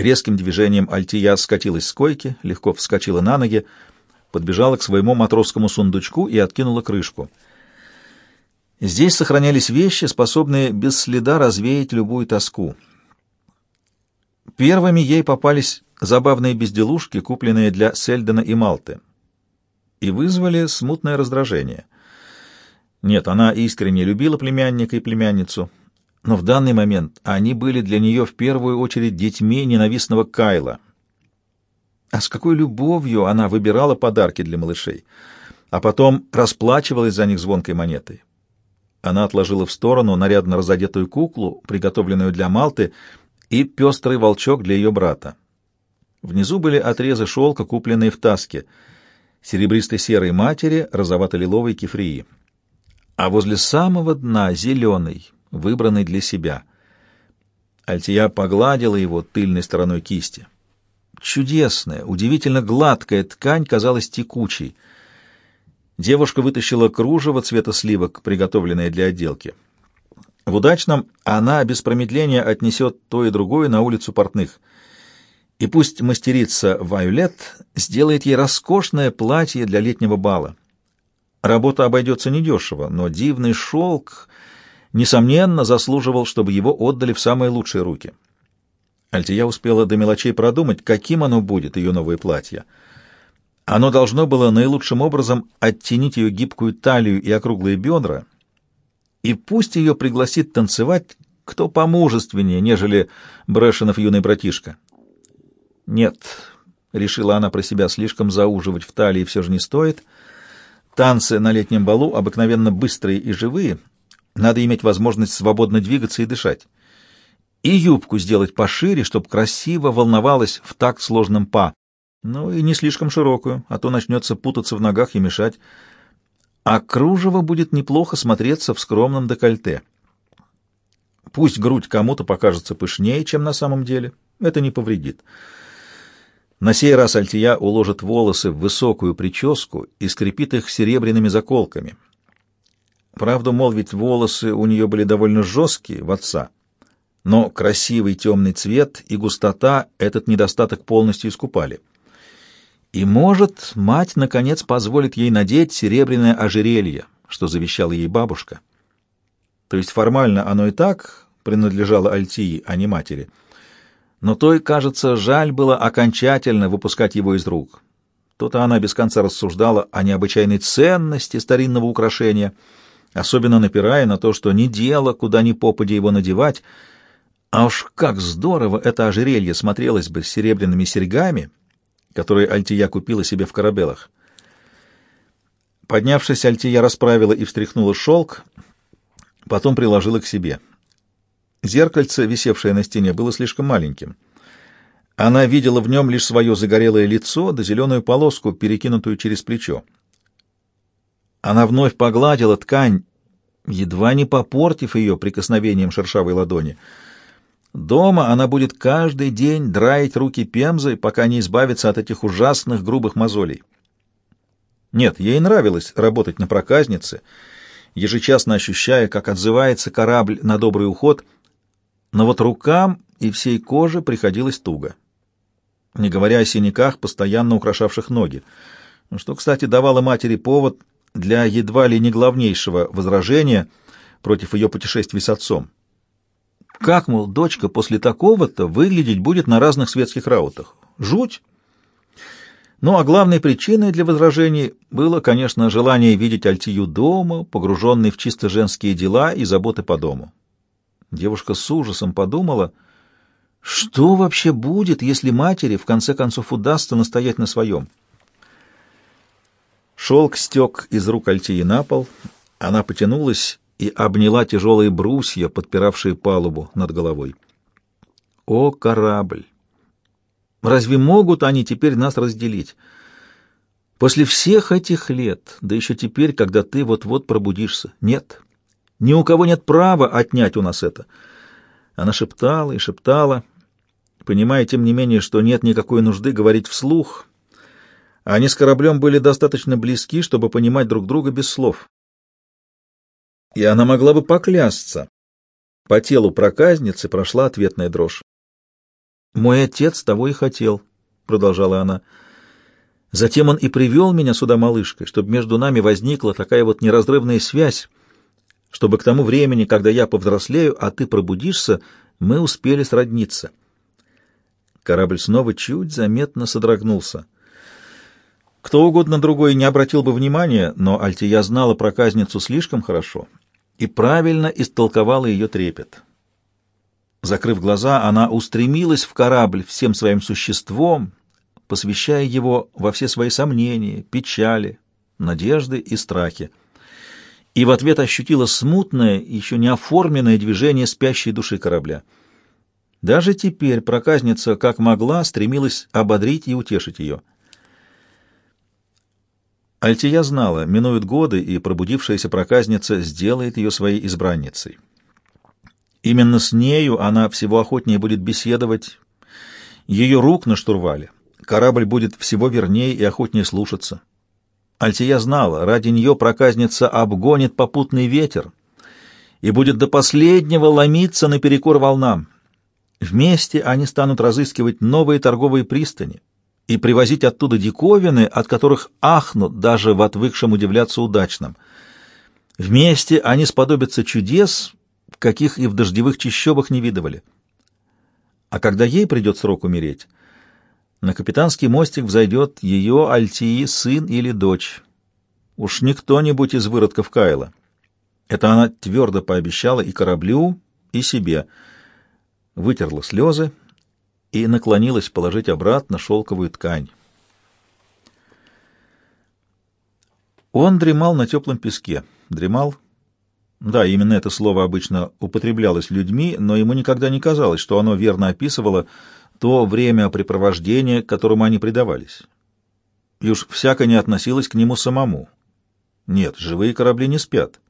Резким движением Альтия скатилась с койки, легко вскочила на ноги, подбежала к своему матросскому сундучку и откинула крышку. Здесь сохранялись вещи, способные без следа развеять любую тоску. Первыми ей попались забавные безделушки, купленные для Сельдена и Малты, и вызвали смутное раздражение. Нет, она искренне любила племянника и племянницу, но в данный момент они были для нее в первую очередь детьми ненавистного Кайла. А с какой любовью она выбирала подарки для малышей, а потом расплачивалась за них звонкой монетой. Она отложила в сторону нарядно разодетую куклу, приготовленную для Малты, и пестрый волчок для ее брата. Внизу были отрезы шелка, купленные в Таске, серебристо-серой матери, розовато-лиловой кефрии. А возле самого дна зеленый, выбранный для себя. Альтия погладила его тыльной стороной кисти. Чудесная, удивительно гладкая ткань казалась текучей. Девушка вытащила кружево цвета сливок, приготовленное для отделки. В удачном она без промедления отнесет то и другое на улицу портных. И пусть мастерица Вайолет сделает ей роскошное платье для летнего бала. Работа обойдется недешево, но дивный шелк несомненно, заслуживал, чтобы его отдали в самые лучшие руки. Альтия успела до мелочей продумать, каким оно будет, ее новое платье. Оно должно было наилучшим образом оттенить ее гибкую талию и округлые бедра, и пусть ее пригласит танцевать кто помужественнее, нежели Брэшенов юный братишка. Нет, — решила она про себя, — слишком зауживать в талии все же не стоит. Танцы на летнем балу обыкновенно быстрые и живые — надо иметь возможность свободно двигаться и дышать. И юбку сделать пошире, чтобы красиво волновалась в такт сложным па. Ну и не слишком широкую, а то начнется путаться в ногах и мешать. А кружево будет неплохо смотреться в скромном декольте. Пусть грудь кому-то покажется пышнее, чем на самом деле. Это не повредит. На сей раз Альтия уложит волосы в высокую прическу и скрепит их серебряными заколками — Правду молвить, волосы у нее были довольно жесткие, в отца. Но красивый темный цвет и густота этот недостаток полностью искупали. И, может, мать, наконец, позволит ей надеть серебряное ожерелье, что завещала ей бабушка. То есть формально оно и так принадлежало Альтии, а не матери. Но той, кажется, жаль было окончательно выпускать его из рук. То-то она без конца рассуждала о необычайной ценности старинного украшения — особенно напирая на то, что не дело, куда ни попади его надевать, а уж как здорово это ожерелье смотрелось бы с серебряными серьгами, которые Альтия купила себе в корабелах. Поднявшись, Альтия расправила и встряхнула шелк, потом приложила к себе. Зеркальце, висевшее на стене, было слишком маленьким. Она видела в нем лишь свое загорелое лицо да зеленую полоску, перекинутую через плечо. Она вновь погладила ткань, едва не попортив ее прикосновением шершавой ладони. Дома она будет каждый день драить руки пемзой, пока не избавится от этих ужасных грубых мозолей. Нет, ей нравилось работать на проказнице, ежечасно ощущая, как отзывается корабль на добрый уход, но вот рукам и всей коже приходилось туго. Не говоря о синяках, постоянно украшавших ноги, что, кстати, давало матери повод для едва ли не главнейшего возражения против ее путешествий с отцом. Как, мол, дочка после такого-то выглядеть будет на разных светских раутах? Жуть! Ну, а главной причиной для возражений было, конечно, желание видеть Альтию дома, погруженной в чисто женские дела и заботы по дому. Девушка с ужасом подумала, что вообще будет, если матери в конце концов удастся настоять на своем. Шелк стек из рук Альтии на пол, она потянулась и обняла тяжелые брусья, подпиравшие палубу над головой. О, корабль! Разве могут они теперь нас разделить? После всех этих лет, да еще теперь, когда ты вот-вот пробудишься. Нет, ни у кого нет права отнять у нас это. Она шептала и шептала, понимая, тем не менее, что нет никакой нужды говорить вслух, они с кораблем были достаточно близки, чтобы понимать друг друга без слов. И она могла бы поклясться. По телу проказницы прошла ответная дрожь. «Мой отец того и хотел», — продолжала она. «Затем он и привел меня сюда малышкой, чтобы между нами возникла такая вот неразрывная связь, чтобы к тому времени, когда я повзрослею, а ты пробудишься, мы успели сродниться». Корабль снова чуть заметно содрогнулся. Кто угодно другой не обратил бы внимания, но Альтия знала проказницу слишком хорошо и правильно истолковала ее трепет. Закрыв глаза, она устремилась в корабль всем своим существом, посвящая его во все свои сомнения, печали, надежды и страхи. И в ответ ощутила смутное, еще не оформленное движение спящей души корабля. Даже теперь проказница, как могла, стремилась ободрить и утешить ее. Альтия знала, минуют годы, и пробудившаяся проказница сделает ее своей избранницей. Именно с нею она всего охотнее будет беседовать, ее рук на штурвале. Корабль будет всего вернее и охотнее слушаться. Альтия знала, ради нее проказница обгонит попутный ветер и будет до последнего ломиться наперекор волнам. Вместе они станут разыскивать новые торговые пристани и привозить оттуда диковины, от которых ахнут даже в отвыкшем удивляться удачном. Вместе они сподобятся чудес, каких и в дождевых чащобах не видывали. А когда ей придет срок умереть, на капитанский мостик взойдет ее Альтии сын или дочь. Уж не кто-нибудь из выродков Кайла. Это она твердо пообещала и кораблю, и себе — вытерла слезы и наклонилась положить обратно шелковую ткань. Он дремал на теплом песке. Дремал? Да, именно это слово обычно употреблялось людьми, но ему никогда не казалось, что оно верно описывало то времяпрепровождение, которому они предавались. И уж всяко не относилось к нему самому. Нет, живые корабли не спят.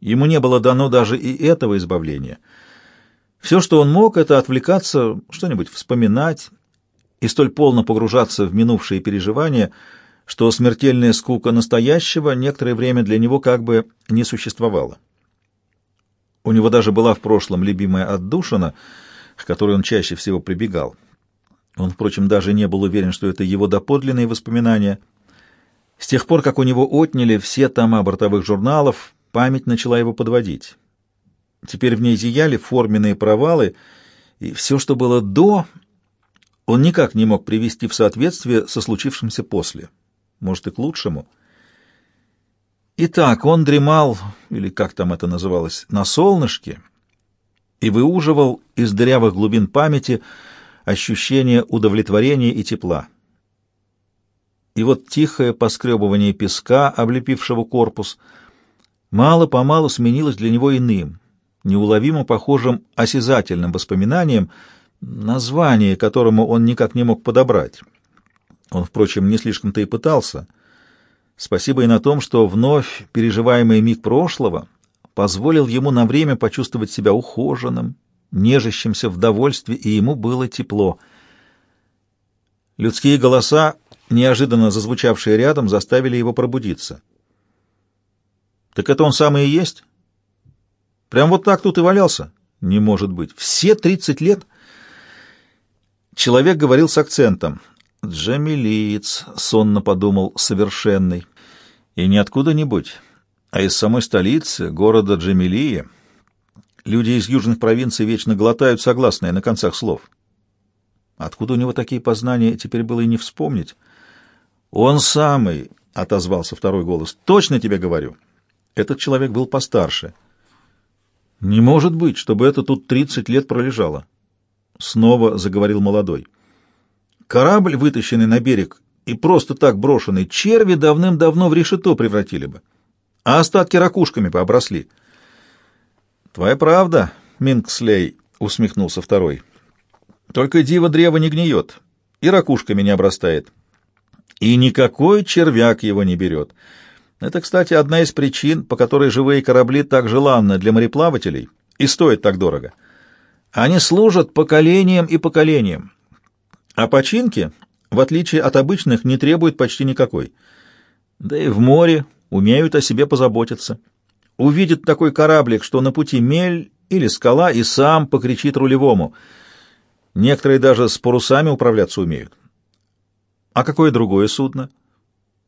Ему не было дано даже и этого избавления — все, что он мог, это отвлекаться, что-нибудь вспоминать и столь полно погружаться в минувшие переживания, что смертельная скука настоящего некоторое время для него как бы не существовала. У него даже была в прошлом любимая отдушина, к которой он чаще всего прибегал. Он, впрочем, даже не был уверен, что это его доподлинные воспоминания. С тех пор, как у него отняли все тома бортовых журналов, память начала его подводить. Теперь в ней зияли форменные провалы, и все, что было до, он никак не мог привести в соответствие со случившимся после. Может, и к лучшему. Итак, он дремал, или как там это называлось, на солнышке, и выуживал из дырявых глубин памяти ощущение удовлетворения и тепла. И вот тихое поскребывание песка, облепившего корпус, мало-помалу сменилось для него иным — неуловимо похожим осязательным воспоминанием, название которому он никак не мог подобрать. Он, впрочем, не слишком-то и пытался. Спасибо и на том, что вновь переживаемый миг прошлого позволил ему на время почувствовать себя ухоженным, нежащимся в довольстве, и ему было тепло. Людские голоса, неожиданно зазвучавшие рядом, заставили его пробудиться. «Так это он самый и есть?» Прям вот так тут и валялся? Не может быть. Все тридцать лет? Человек говорил с акцентом. Джамилиец, сонно подумал совершенный. И не откуда-нибудь, а из самой столицы, города Джамилии. Люди из южных провинций вечно глотают согласные на концах слов. Откуда у него такие познания, теперь было и не вспомнить. «Он самый», — отозвался второй голос, — «точно тебе говорю». Этот человек был постарше — «Не может быть, чтобы это тут тридцать лет пролежало!» Снова заговорил молодой. «Корабль, вытащенный на берег и просто так брошенный, черви давным-давно в решето превратили бы, а остатки ракушками пообросли». «Твоя правда, Минкслей», — усмехнулся второй. «Только диво древо не гниет и ракушками не обрастает. И никакой червяк его не берет». Это, кстати, одна из причин, по которой живые корабли так желанны для мореплавателей и стоят так дорого. Они служат поколениям и поколениям. А починки, в отличие от обычных, не требуют почти никакой. Да и в море умеют о себе позаботиться. Увидит такой кораблик, что на пути мель или скала, и сам покричит рулевому. Некоторые даже с парусами управляться умеют. А какое другое судно?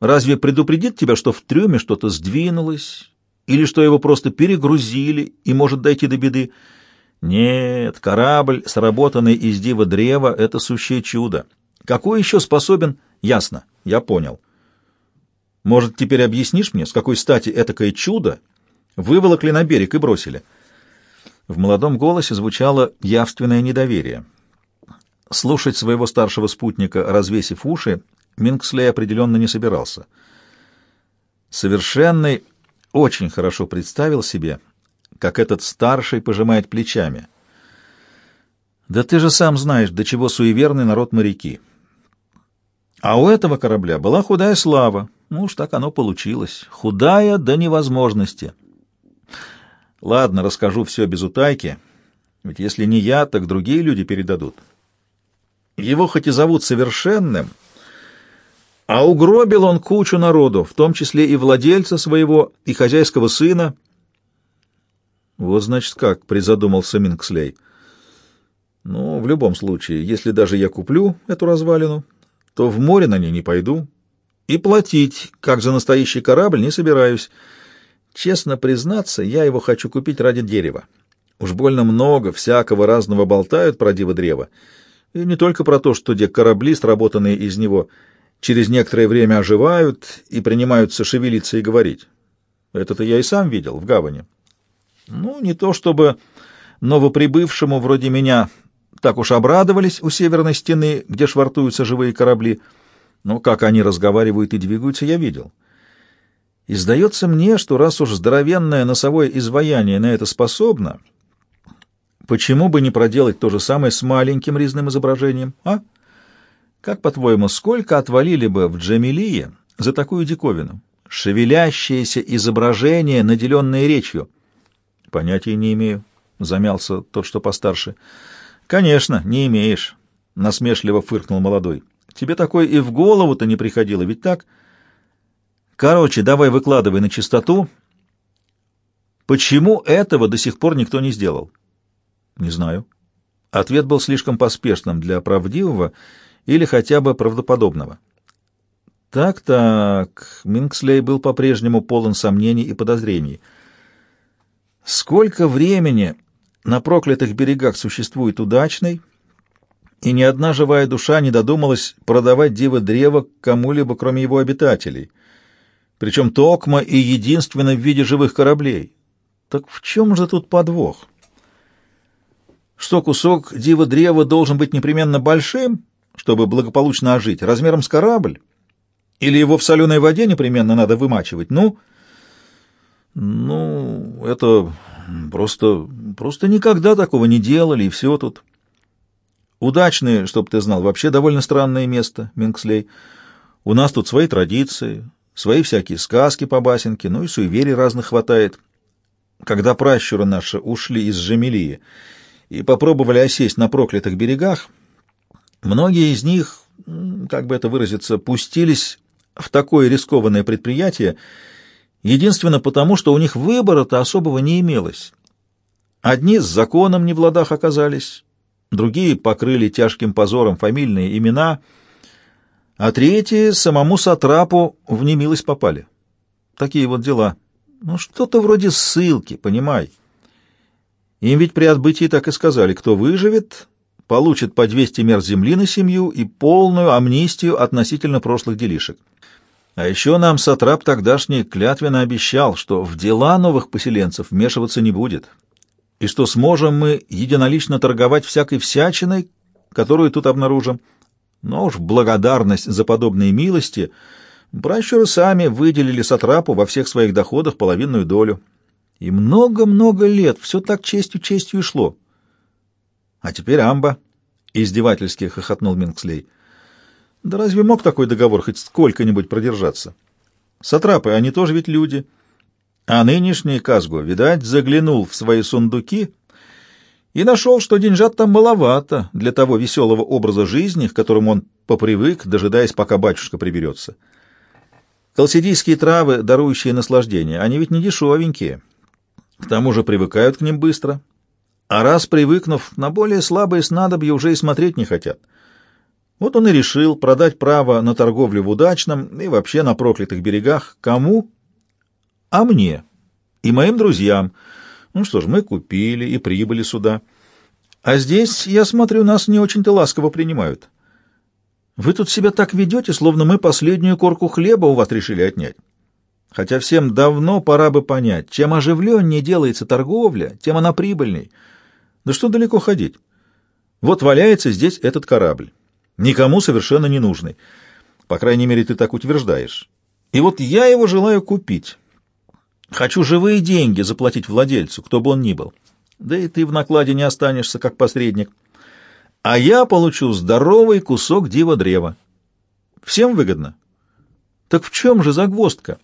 Разве предупредит тебя, что в трюме что-то сдвинулось, или что его просто перегрузили и может дойти до беды? Нет, корабль, сработанный из дива древа, — это сущее чудо. Какой еще способен? Ясно, я понял. Может, теперь объяснишь мне, с какой стати этакое чудо выволокли на берег и бросили? В молодом голосе звучало явственное недоверие. Слушать своего старшего спутника, развесив уши, Минкслей определенно не собирался. Совершенный очень хорошо представил себе, как этот старший пожимает плечами. «Да ты же сам знаешь, до чего суеверный народ моряки. А у этого корабля была худая слава. Ну уж так оно получилось. Худая до невозможности. Ладно, расскажу все без утайки, ведь если не я, так другие люди передадут. Его хоть и зовут совершенным, а угробил он кучу народу, в том числе и владельца своего, и хозяйского сына. Вот значит как, призадумался Минкслей. Ну, в любом случае, если даже я куплю эту развалину, то в море на ней не пойду, и платить, как за настоящий корабль, не собираюсь. Честно признаться, я его хочу купить ради дерева. Уж больно много всякого разного болтают про диво древа. И не только про то, что где корабли, сработанные из него, через некоторое время оживают и принимаются шевелиться и говорить. Это-то я и сам видел в гавани. Ну, не то чтобы новоприбывшему вроде меня так уж обрадовались у северной стены, где швартуются живые корабли, но как они разговаривают и двигаются, я видел. И сдается мне, что раз уж здоровенное носовое изваяние на это способно, Почему бы не проделать то же самое с маленьким резным изображением, а? Как, по-твоему, сколько отвалили бы в Джамилие за такую диковину? Шевелящееся изображение, наделенное речью. Понятия не имею, — замялся тот, что постарше. Конечно, не имеешь, — насмешливо фыркнул молодой. Тебе такое и в голову-то не приходило, ведь так? Короче, давай выкладывай на чистоту. Почему этого до сих пор никто не сделал? Не знаю. Ответ был слишком поспешным для правдивого или хотя бы правдоподобного. Так-так, Минкслей был по-прежнему полон сомнений и подозрений. Сколько времени на проклятых берегах существует удачный, и ни одна живая душа не додумалась продавать диво древа кому-либо, кроме его обитателей, причем токма и единственно в виде живых кораблей. Так в чем же тут подвох? что кусок дива древа должен быть непременно большим, чтобы благополучно ожить, размером с корабль, или его в соленой воде непременно надо вымачивать. Ну, ну, это просто, просто никогда такого не делали, и все тут. Удачные, чтоб ты знал, вообще довольно странное место, Минкслей. У нас тут свои традиции, свои всякие сказки по басенке, ну и суеверий разных хватает. Когда пращуры наши ушли из Жемелии, и попробовали осесть на проклятых берегах, многие из них, как бы это выразиться, пустились в такое рискованное предприятие, единственно потому, что у них выбора-то особого не имелось. Одни с законом не в ладах оказались, другие покрыли тяжким позором фамильные имена, а третьи самому Сатрапу в немилость попали. Такие вот дела. Ну, что-то вроде ссылки, понимай. Им ведь при отбытии так и сказали, кто выживет, получит по 200 мер земли на семью и полную амнистию относительно прошлых делишек. А еще нам Сатрап тогдашний клятвенно обещал, что в дела новых поселенцев вмешиваться не будет, и что сможем мы единолично торговать всякой всячиной, которую тут обнаружим. Но уж благодарность за подобные милости пращуры сами выделили Сатрапу во всех своих доходах половинную долю. И много-много лет все так честью-честью и шло. А теперь амба, — издевательски хохотнул Минкслей. Да разве мог такой договор хоть сколько-нибудь продержаться? Сатрапы, они тоже ведь люди. А нынешний Казго, видать, заглянул в свои сундуки и нашел, что деньжат там маловато для того веселого образа жизни, к которому он попривык, дожидаясь, пока батюшка приберется. Колсидийские травы, дарующие наслаждение, они ведь не дешевенькие. К тому же привыкают к ним быстро. А раз привыкнув, на более слабые снадобья уже и смотреть не хотят. Вот он и решил продать право на торговлю в удачном и вообще на проклятых берегах. Кому? А мне. И моим друзьям. Ну что ж, мы купили и прибыли сюда. А здесь, я смотрю, нас не очень-то ласково принимают. Вы тут себя так ведете, словно мы последнюю корку хлеба у вас решили отнять. Хотя всем давно пора бы понять, чем оживленнее делается торговля, тем она прибыльней. Да что далеко ходить? Вот валяется здесь этот корабль. Никому совершенно не нужный. По крайней мере, ты так утверждаешь. И вот я его желаю купить. Хочу живые деньги заплатить владельцу, кто бы он ни был. Да и ты в накладе не останешься, как посредник. А я получу здоровый кусок дива древа. Всем выгодно. Так в чем же загвоздка?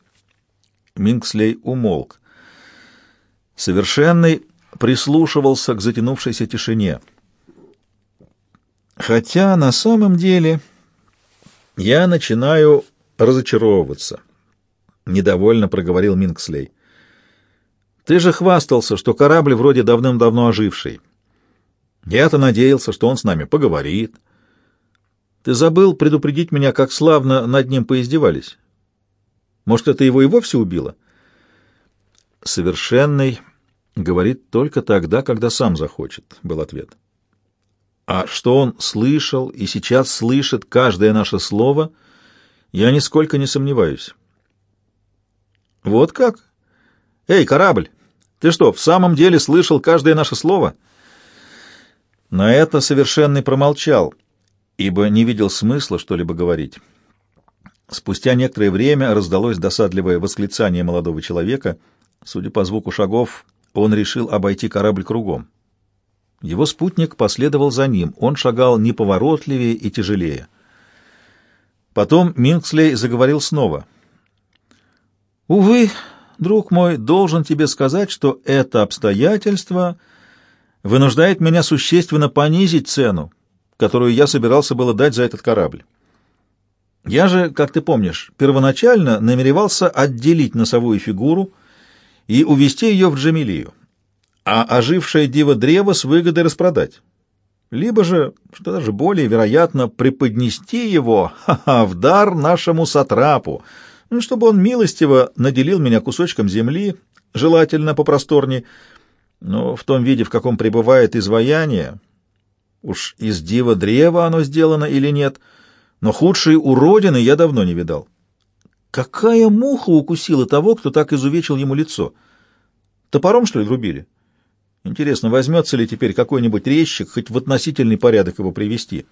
Минкслей умолк. Совершенный прислушивался к затянувшейся тишине. Хотя на самом деле я начинаю разочаровываться, недовольно проговорил Минкслей. Ты же хвастался, что корабль вроде давным-давно оживший. Я-то надеялся, что он с нами поговорит. Ты забыл предупредить меня, как славно над ним поиздевались. Может, это его и вовсе убило? Совершенный говорит только тогда, когда сам захочет, был ответ. А что он слышал и сейчас слышит каждое наше слово, я нисколько не сомневаюсь. Вот как? Эй, корабль, ты что, в самом деле слышал каждое наше слово? На это совершенный промолчал, ибо не видел смысла что-либо говорить. Спустя некоторое время раздалось досадливое восклицание молодого человека. Судя по звуку шагов, он решил обойти корабль кругом. Его спутник последовал за ним. Он шагал неповоротливее и тяжелее. Потом Минкслей заговорил снова. «Увы, друг мой, должен тебе сказать, что это обстоятельство вынуждает меня существенно понизить цену, которую я собирался было дать за этот корабль. Я же, как ты помнишь, первоначально намеревался отделить носовую фигуру и увести ее в Джамилию, а ожившее диво древо с выгодой распродать. Либо же, что даже более вероятно, преподнести его ха -ха, в дар нашему сатрапу, ну, чтобы он милостиво наделил меня кусочком земли, желательно попросторней, но в том виде, в каком пребывает изваяние, уж из дива древа оно сделано или нет — но худшие уродины я давно не видал. Какая муха укусила того, кто так изувечил ему лицо? Топором, что ли, рубили? Интересно, возьмется ли теперь какой-нибудь резчик хоть в относительный порядок его привести?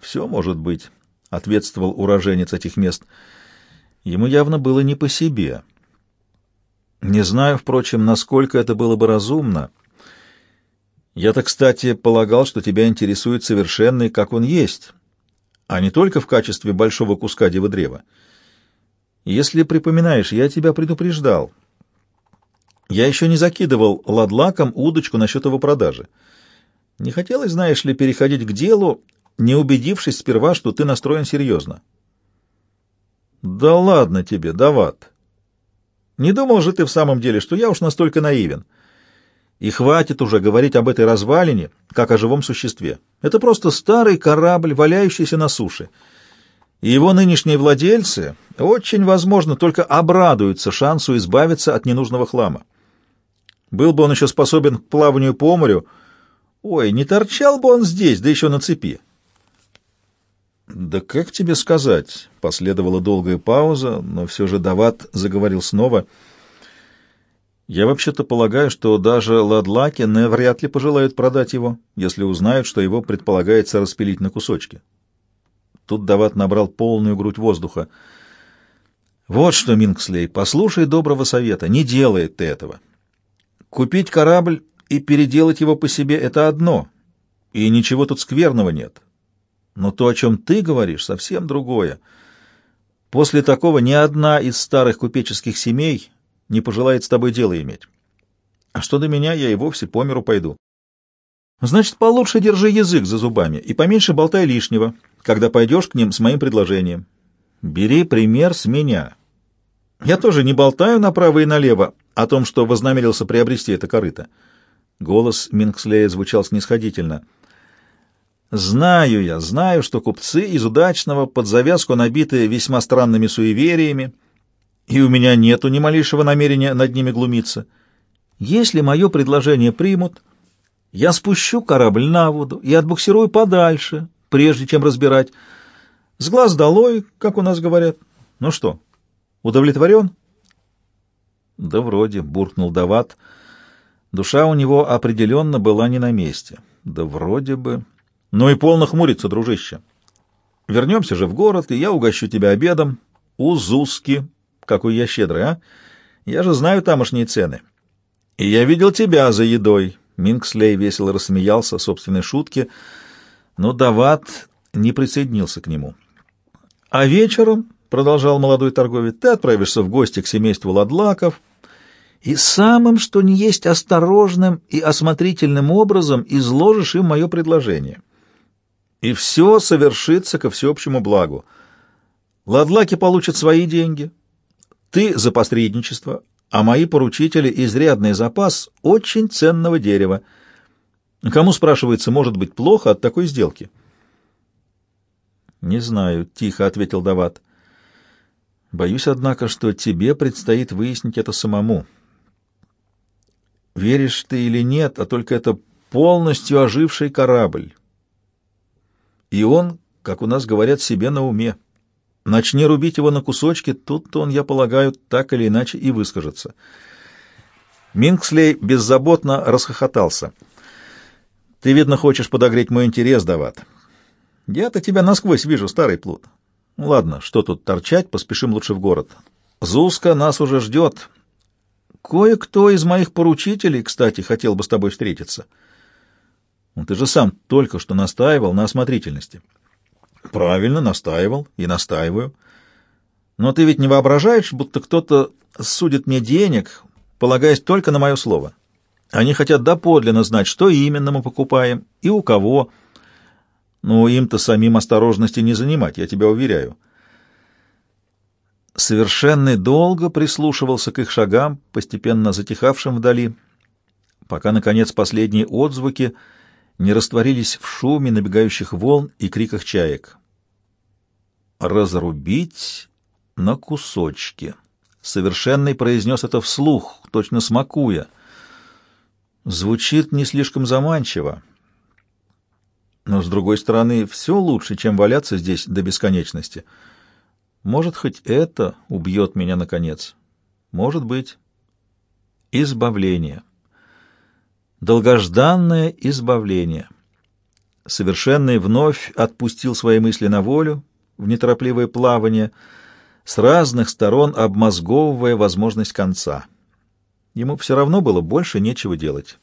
Все может быть, — ответствовал уроженец этих мест. Ему явно было не по себе. Не знаю, впрочем, насколько это было бы разумно. Я-то, кстати, полагал, что тебя интересует совершенный, как он есть, а не только в качестве большого куска древа. Если припоминаешь, я тебя предупреждал. Я еще не закидывал ладлаком удочку насчет его продажи. Не хотелось, знаешь ли, переходить к делу, не убедившись сперва, что ты настроен серьезно. Да ладно тебе, Дават. Не думал же ты в самом деле, что я уж настолько наивен. И хватит уже говорить об этой развалине, как о живом существе. Это просто старый корабль, валяющийся на суше. Его нынешние владельцы, очень возможно, только обрадуются шансу избавиться от ненужного хлама. Был бы он еще способен к плаванию по морю, ой, не торчал бы он здесь, да еще на цепи. «Да как тебе сказать?» — последовала долгая пауза, но все же Дават заговорил снова — я вообще-то полагаю, что даже Ладлакины вряд ли пожелают продать его, если узнают, что его предполагается распилить на кусочки. Тут Дават набрал полную грудь воздуха. Вот что, Минкслей, послушай доброго совета, не делай ты этого. Купить корабль и переделать его по себе — это одно, и ничего тут скверного нет. Но то, о чем ты говоришь, совсем другое. После такого ни одна из старых купеческих семей не пожелает с тобой дело иметь. А что до меня, я и вовсе по миру пойду. Значит, получше держи язык за зубами и поменьше болтай лишнего, когда пойдешь к ним с моим предложением. Бери пример с меня. Я тоже не болтаю направо и налево о том, что вознамерился приобрести это корыто. Голос Минкслея звучал снисходительно. «Знаю я, знаю, что купцы из удачного под завязку набиты весьма странными суевериями, и у меня нету ни малейшего намерения над ними глумиться. Если мое предложение примут, я спущу корабль на воду и отбуксирую подальше, прежде чем разбирать. С глаз долой, как у нас говорят. Ну что, удовлетворен?» «Да вроде», — буркнул Дават, — Душа у него определенно была не на месте. Да вроде бы... Ну и полно хмурится, дружище. Вернемся же в город, и я угощу тебя обедом. Узуски. Какой я щедрый, а? Я же знаю тамошние цены. И я видел тебя за едой. Минкслей весело рассмеялся собственной шутке, но Дават не присоединился к нему. А вечером, — продолжал молодой торговец, — ты отправишься в гости к семейству Ладлаков, и самым, что ни есть, осторожным и осмотрительным образом изложишь им мое предложение. И все совершится ко всеобщему благу. Ладлаки получат свои деньги, ты за посредничество, а мои поручители — изрядный запас очень ценного дерева. Кому, спрашивается, может быть плохо от такой сделки? — Не знаю, — тихо ответил Дават. — Боюсь, однако, что тебе предстоит выяснить это самому. — Веришь ты или нет, а только это полностью оживший корабль. И он, как у нас говорят, себе на уме. Начни рубить его на кусочки, тут-то он, я полагаю, так или иначе и выскажется. Минкслей беззаботно расхохотался. «Ты, видно, хочешь подогреть мой интерес, Дават. Я-то тебя насквозь вижу, старый плут. Ну, ладно, что тут торчать, поспешим лучше в город. Зуска нас уже ждет, Кое-кто из моих поручителей, кстати, хотел бы с тобой встретиться. Ну, ты же сам только что настаивал на осмотрительности. Правильно, настаивал и настаиваю. Но ты ведь не воображаешь, будто кто-то судит мне денег, полагаясь только на мое слово. Они хотят доподлинно знать, что именно мы покупаем и у кого. Но им-то самим осторожности не занимать, я тебя уверяю. Совершенный долго прислушивался к их шагам, постепенно затихавшим вдали, пока, наконец, последние отзвуки не растворились в шуме набегающих волн и криках чаек. «Разрубить на кусочки!» Совершенный произнес это вслух, точно смакуя. Звучит не слишком заманчиво. Но, с другой стороны, все лучше, чем валяться здесь до бесконечности — может, хоть это убьет меня наконец. Может быть. Избавление. Долгожданное избавление. Совершенный вновь отпустил свои мысли на волю, в неторопливое плавание, с разных сторон обмозговывая возможность конца. Ему все равно было больше нечего делать.